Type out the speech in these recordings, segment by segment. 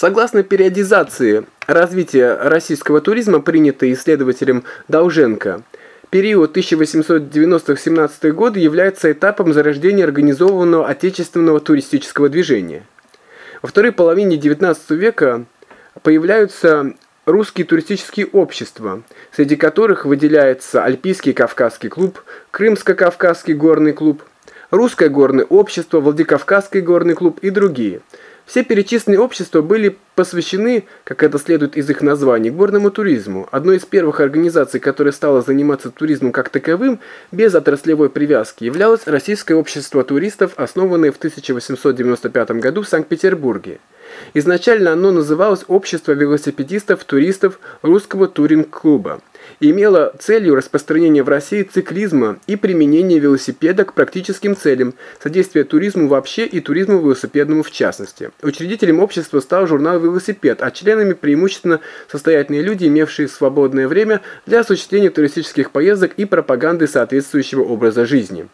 Согласно периодизации развития российского туризма, принятой исследователем Долженко, период 1890-17 годы является этапом зарождения организованного отечественного туристического движения. Во второй половине XIX века появляются русские туристические общества, среди которых выделяется Альпийский Кавказский клуб, Крымско-Кавказский горный клуб, Русское горное общество, Владикавказский горный клуб и другие – все перечисленные общества были посвящены, как это следует из их названий, горному туризму. Одной из первых организаций, которая стала заниматься туризмом как таковым, без отраслевой привязки, являлось Российское общество туристов, основанное в 1895 году в Санкт-Петербурге. Изначально оно называлось Общество велосипедистов, туристов Русского туринг-клуба и имела целью распространения в России циклизма и применения велосипеда к практическим целям, содействия туризму вообще и туризму велосипедному в частности. Учредителем общества стал журнал «Велосипед», а членами преимущественно состоятельные люди, имевшие свободное время для осуществления туристических поездок и пропаганды соответствующего образа жизни.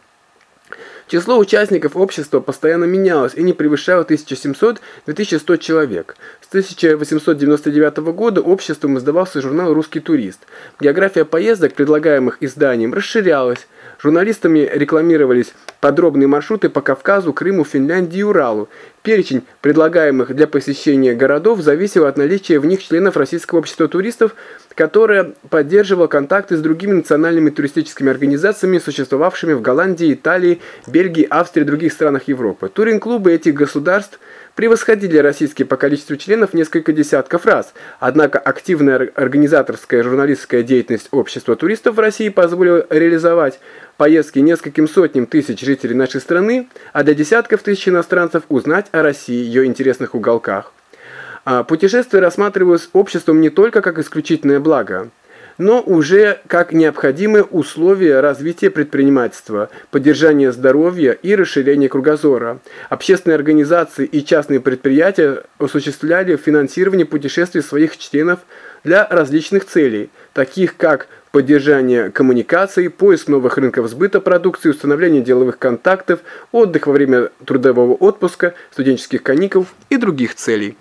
Число участников общества постоянно менялось и не превышало 1700-2100 человек. С 1899 года обществом издавался журнал «Русский турист». География поездок, предлагаемых изданием, расширялась. Журналистами рекламировались подробные маршруты по Кавказу, Крыму, Финляндии и Уралу. Перечень предлагаемых для посещения городов зависел от наличия в них членов Российского общества туристов, которое поддерживало контакты с другими национальными туристическими организациями, существовавшими в Голландии, Италии, Бельгии, Австрии и других странах Европы. Туринг-клубы этих государств – превосходили российские по количеству членов несколько десятков раз. Однако активная организаторская журналистская деятельность общества туристов в России позволила реализовать поездки нескольким сотням тысяч жителей нашей страны, а для десятков тысяч иностранцев узнать о России, ее интересных уголках. А путешествия рассматривалось обществом не только как исключительное благо – но уже как необходимые условия развития предпринимательства, поддержания здоровья и расширения кругозора. Общественные организации и частные предприятия осуществляли финансирование путешествий своих членов для различных целей, таких как поддержание коммуникаций, поиск новых рынков сбыта продукции, установление деловых контактов, отдых во время трудового отпуска, студенческих каникул и других целей.